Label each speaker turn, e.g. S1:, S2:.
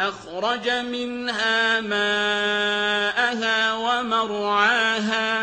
S1: أَخْرَجَ مِنْهَا مَاءَهَا وَمَرْعَاهَا